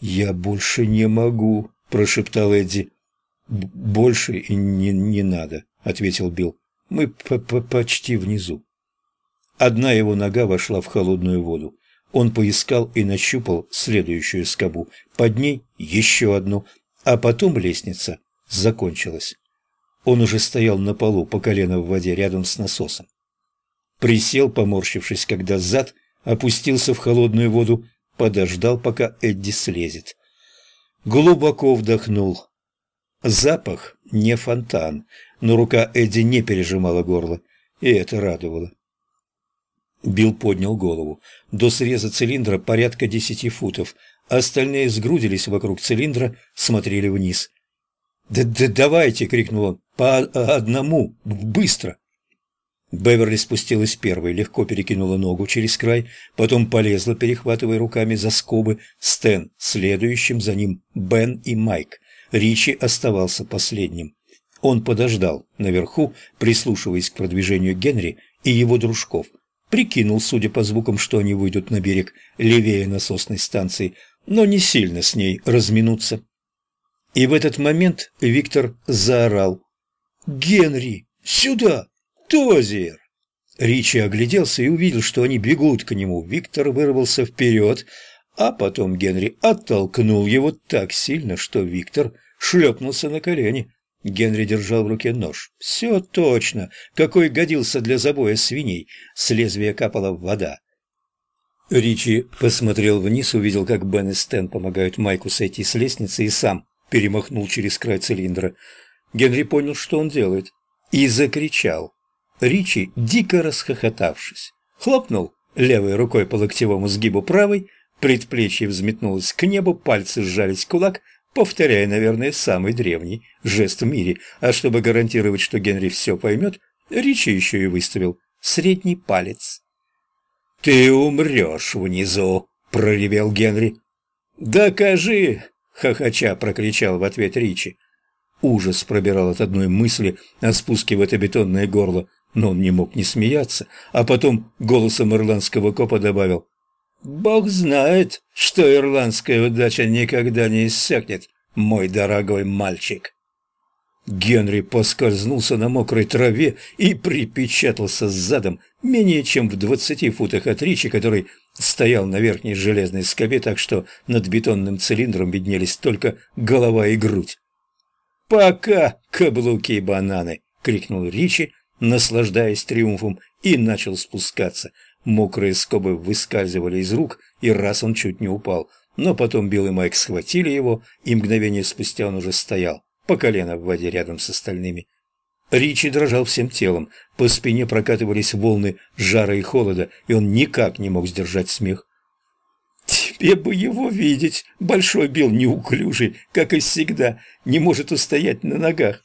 «Я больше не могу», – прошептал Эдди. «Больше не, не надо», – ответил Билл. «Мы п -п почти внизу». Одна его нога вошла в холодную воду. Он поискал и нащупал следующую скобу. Под ней еще одну, а потом лестница закончилась. Он уже стоял на полу по колено в воде рядом с насосом. Присел, поморщившись, когда зад опустился в холодную воду, подождал, пока Эдди слезет. Глубоко вдохнул. Запах не фонтан, но рука Эдди не пережимала горло, и это радовало. Билл поднял голову. До среза цилиндра порядка десяти футов. Остальные сгрудились вокруг цилиндра, смотрели вниз. «Да, да давайте!» — крикнул он. «По одному! Быстро!» Беверли спустилась первой, легко перекинула ногу через край, потом полезла, перехватывая руками за скобы. Стэн следующим, за ним Бен и Майк. Ричи оставался последним. Он подождал наверху, прислушиваясь к продвижению Генри и его дружков. Прикинул, судя по звукам, что они выйдут на берег левее насосной станции, но не сильно с ней разминуться. И в этот момент Виктор заорал. «Генри, сюда! Тозер!» Ричи огляделся и увидел, что они бегут к нему. Виктор вырвался вперед, а потом Генри оттолкнул его так сильно, что Виктор шлепнулся на колени. Генри держал в руке нож. Все точно, какой годился для забоя свиней. С лезвия капала вода. Ричи посмотрел вниз, увидел, как Бен и Стэн помогают Майку сойти с лестницы и сам перемахнул через край цилиндра. Генри понял, что он делает, и закричал. Ричи, дико расхохотавшись, хлопнул левой рукой по локтевому сгибу правой, предплечье взметнулось к небу, пальцы сжались в кулак, повторяя, наверное, самый древний жест в мире, а чтобы гарантировать, что Генри все поймет, Ричи еще и выставил средний палец. «Ты умрешь внизу!» — проревел Генри. «Докажи!» — хохоча прокричал в ответ Ричи. Ужас пробирал от одной мысли о спуске в это бетонное горло, но он не мог не смеяться, а потом голосом ирландского копа добавил Бог знает, что ирландская удача никогда не иссякнет, мой дорогой мальчик. Генри поскользнулся на мокрой траве и припечатался задом менее чем в двадцати футах от Ричи, который стоял на верхней железной скобе, так что над бетонным цилиндром виднелись только голова и грудь. «Пока, каблуки и бананы!» — крикнул Ричи, наслаждаясь триумфом, и начал спускаться — Мокрые скобы выскальзывали из рук, и раз он чуть не упал. Но потом Билл и Майк схватили его, и мгновение спустя он уже стоял, по колено в воде рядом с остальными. Ричи дрожал всем телом, по спине прокатывались волны жара и холода, и он никак не мог сдержать смех. «Тебе бы его видеть!» Большой Билл неуклюжий, как и всегда, не может устоять на ногах.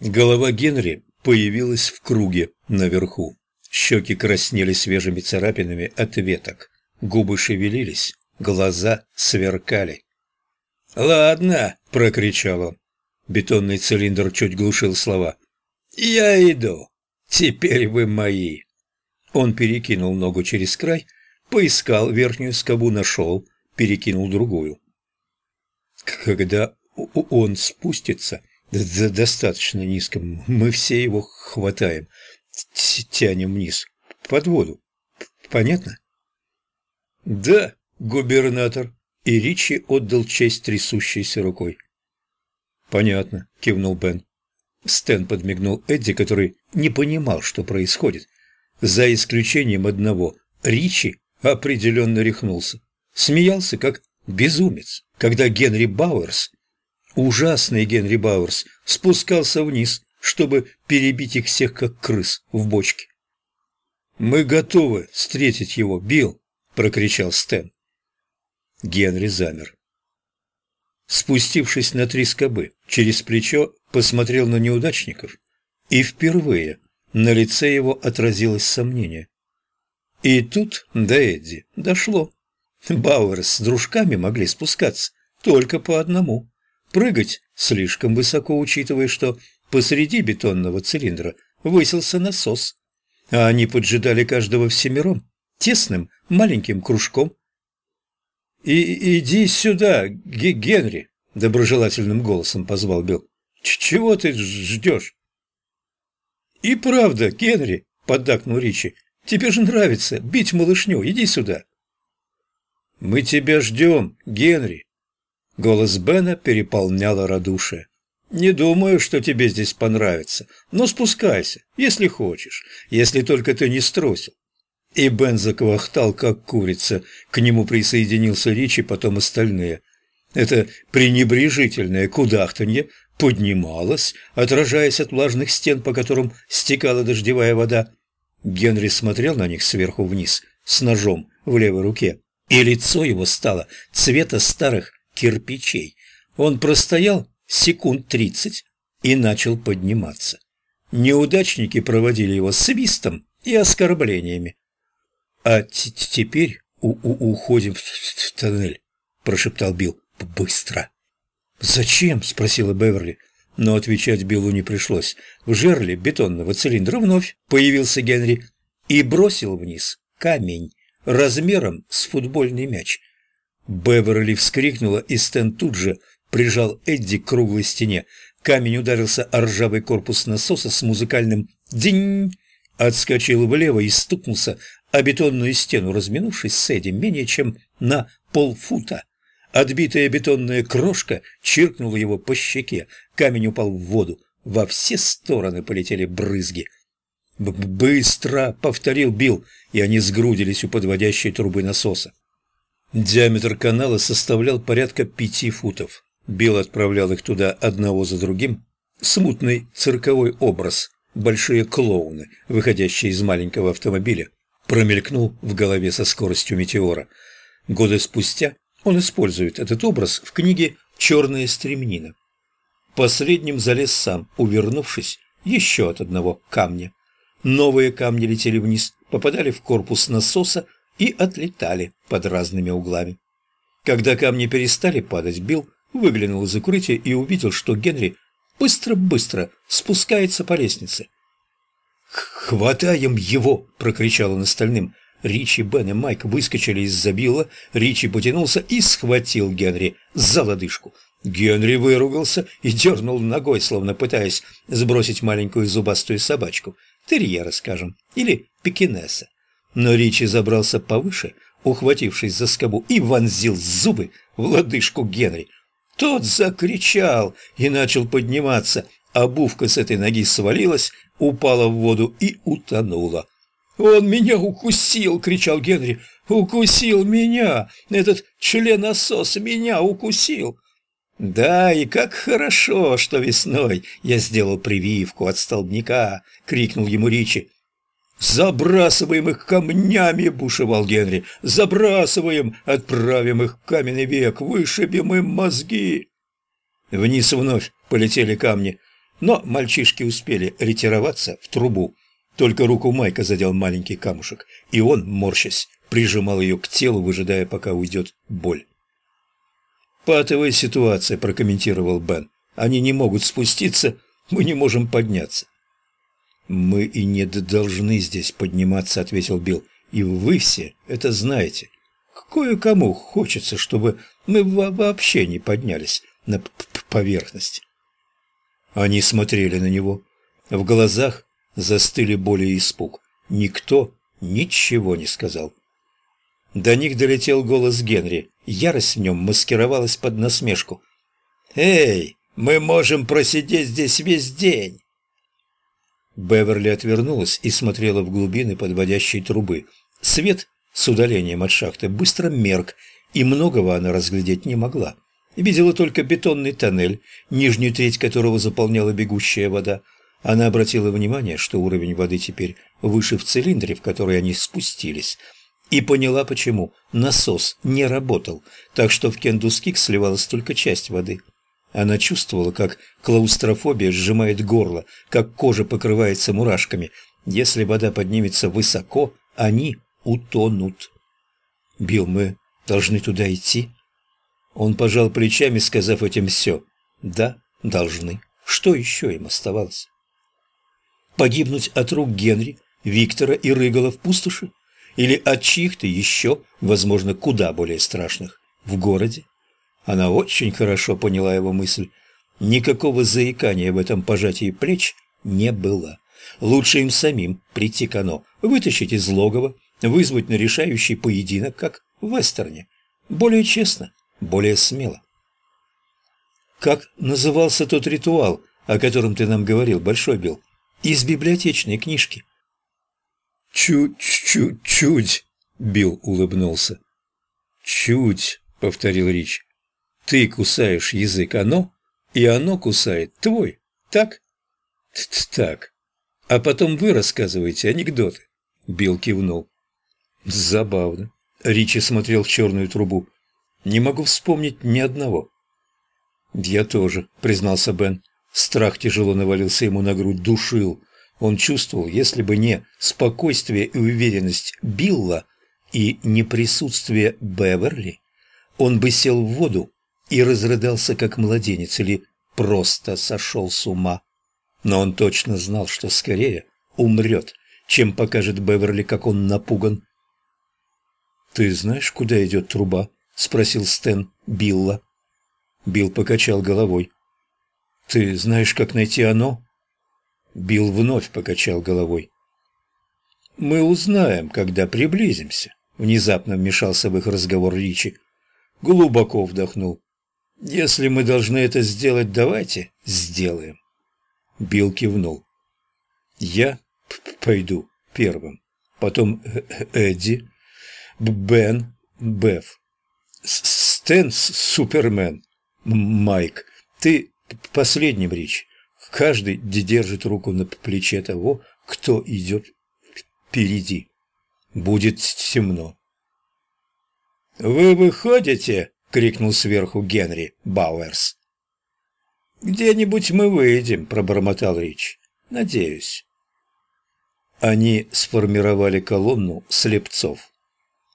Голова Генри появилась в круге наверху. Щеки краснели свежими царапинами от веток, губы шевелились, глаза сверкали. «Ладно», — прокричал он. Бетонный цилиндр чуть глушил слова. «Я иду. Теперь вы мои». Он перекинул ногу через край, поискал верхнюю скобу, нашел, перекинул другую. Когда он спустится, достаточно низко, мы все его хватаем тянем вниз, под воду. Понятно? Да, губернатор. И Ричи отдал честь трясущейся рукой. Понятно, кивнул Бен. Стэн подмигнул Эдди, который не понимал, что происходит. За исключением одного, Ричи определенно рехнулся. Смеялся, как безумец, когда Генри Бауэрс, ужасный Генри Бауэрс, спускался вниз чтобы перебить их всех, как крыс в бочке. «Мы готовы встретить его, Билл!» – прокричал Стэн. Генри замер. Спустившись на три скобы, через плечо посмотрел на неудачников, и впервые на лице его отразилось сомнение. И тут до Эдди дошло. Бауэрс с дружками могли спускаться только по одному. Прыгать слишком высоко, учитывая, что Посреди бетонного цилиндра высился насос, а они поджидали каждого всемиром, тесным маленьким кружком. И иди сюда, Г Генри, доброжелательным голосом позвал Билл. Чего ты ждешь? И правда, Генри, поддакнул Ричи, тебе же нравится бить малышню, иди сюда. Мы тебя ждем, Генри. Голос Бена переполняло радушие. «Не думаю, что тебе здесь понравится, но спускайся, если хочешь, если только ты не струсил. И Бен заквахтал, как курица. К нему присоединился Ричи, потом остальные. Это пренебрежительное кудахтанье поднималось, отражаясь от влажных стен, по которым стекала дождевая вода. Генри смотрел на них сверху вниз, с ножом в левой руке, и лицо его стало цвета старых кирпичей. Он простоял секунд тридцать и начал подниматься. Неудачники проводили его свистом и оскорблениями. «А теперь у -у уходим в, в тоннель», – прошептал Билл. «Быстро». «Зачем?» – спросила Беверли. Но отвечать Биллу не пришлось. В жерле бетонного цилиндра вновь появился Генри и бросил вниз камень размером с футбольный мяч. Беверли вскрикнула, и Стэн тут же прижал Эдди к круглой стене. Камень ударился о ржавый корпус насоса с музыкальным «динь», отскочил влево и стукнулся а бетонную стену, разминувшись с Эдди менее чем на полфута. Отбитая бетонная крошка чиркнула его по щеке, камень упал в воду, во все стороны полетели брызги. «Быстро!» — повторил Билл, и они сгрудились у подводящей трубы насоса. Диаметр канала составлял порядка пяти футов. Билл отправлял их туда одного за другим. Смутный цирковой образ, большие клоуны, выходящие из маленького автомобиля, промелькнул в голове со скоростью метеора. Годы спустя он использует этот образ в книге «Черная стремнина». Последним залез сам, увернувшись еще от одного камня. Новые камни летели вниз, попадали в корпус насоса и отлетали под разными углами. Когда камни перестали падать, Билл выглянул из укрытия и увидел, что Генри быстро-быстро спускается по лестнице. «Хватаем его!» – прокричал он остальным. Ричи, Бен и Майк выскочили из-за Билла, Ричи потянулся и схватил Генри за лодыжку. Генри выругался и дернул ногой, словно пытаясь сбросить маленькую зубастую собачку. Терьера, скажем, или пекинеса. Но Ричи забрался повыше, ухватившись за скобу, и вонзил зубы в лодыжку Генри. Тот закричал и начал подниматься – обувка с этой ноги свалилась, упала в воду и утонула. «Он меня укусил!» — кричал Генри. «Укусил меня! Этот членосос меня укусил!» «Да, и как хорошо, что весной я сделал прививку от столбняка!» — крикнул ему Ричи. «Забрасываем их камнями!» — бушевал Генри. «Забрасываем! Отправим их в каменный век! Вышибем им мозги!» Вниз вновь полетели камни. Но мальчишки успели ретироваться в трубу. Только руку Майка задел маленький камушек, и он, морщась, прижимал ее к телу, выжидая, пока уйдет боль. «Патовая ситуация», – прокомментировал Бен. «Они не могут спуститься, мы не можем подняться». «Мы и не должны здесь подниматься», – ответил Билл. «И вы все это знаете. Кое-кому хочется, чтобы мы вообще не поднялись на поверхность». Они смотрели на него. В глазах застыли боль и испуг. Никто ничего не сказал. До них долетел голос Генри. Ярость в нем маскировалась под насмешку. «Эй, мы можем просидеть здесь весь день!» Беверли отвернулась и смотрела в глубины подводящей трубы. Свет с удалением от шахты быстро мерк, и многого она разглядеть не могла видела только бетонный тоннель, нижнюю треть которого заполняла бегущая вода. Она обратила внимание, что уровень воды теперь выше в цилиндре, в который они спустились, и поняла, почему насос не работал, так что в Кендускик сливалась только часть воды. Она чувствовала, как клаустрофобия сжимает горло, как кожа покрывается мурашками. Если вода поднимется высоко, они утонут. «Билл, мы должны туда идти?» Он пожал плечами, сказав этим все. Да, должны. Что еще им оставалось? Погибнуть от рук Генри, Виктора и Рыгала в пустоши? Или от чьих-то еще, возможно, куда более страшных в городе. Она очень хорошо поняла его мысль. Никакого заикания в этом пожатии плеч не было. Лучше им самим прийти к оно, вытащить из логова, вызвать на решающий поединок, как в вестерне. Более честно, более смело. Как назывался тот ритуал, о котором ты нам говорил, Большой Билл? Из библиотечной книжки. «Чуть-чуть-чуть», — Билл улыбнулся. «Чуть», — повторил Рич. «Ты кусаешь язык оно, и оно кусает твой, так?» Т -т «Так. А потом вы рассказываете анекдоты», — Билл кивнул. «Забавно». Ричи смотрел в черную трубу. «Не могу вспомнить ни одного». «Я тоже», — признался Бен. Страх тяжело навалился ему на грудь, душил. Он чувствовал, если бы не спокойствие и уверенность Билла и не присутствие Беверли, он бы сел в воду и разрыдался, как младенец, или просто сошел с ума. Но он точно знал, что скорее умрет, чем покажет Беверли, как он напуган. «Ты знаешь, куда идет труба?» — спросил Стэн Билла. Билл покачал головой. «Ты знаешь, как найти оно?» Билл вновь покачал головой. «Мы узнаем, когда приблизимся», — внезапно вмешался в их разговор Ричи. Глубоко вдохнул. «Если мы должны это сделать, давайте сделаем». Билл кивнул. «Я пойду первым, потом Эдди, Бен, Беф, Стэн, Супермен, Майк, ты последним, Рич. Каждый держит руку на плече того, кто идет впереди. Будет темно. «Вы выходите?» — крикнул сверху Генри Бауэрс. «Где-нибудь мы выйдем», — пробормотал Рич. «Надеюсь». Они сформировали колонну слепцов.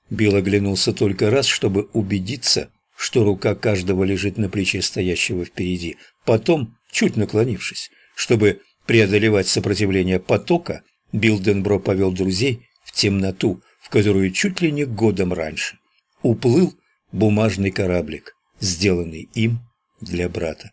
Билл оглянулся только раз, чтобы убедиться, что рука каждого лежит на плече стоящего впереди. Потом, чуть наклонившись, чтобы преодолевать сопротивление потока, Билденбро повел друзей в темноту, в которую чуть ли не годом раньше уплыл бумажный кораблик, сделанный им для брата.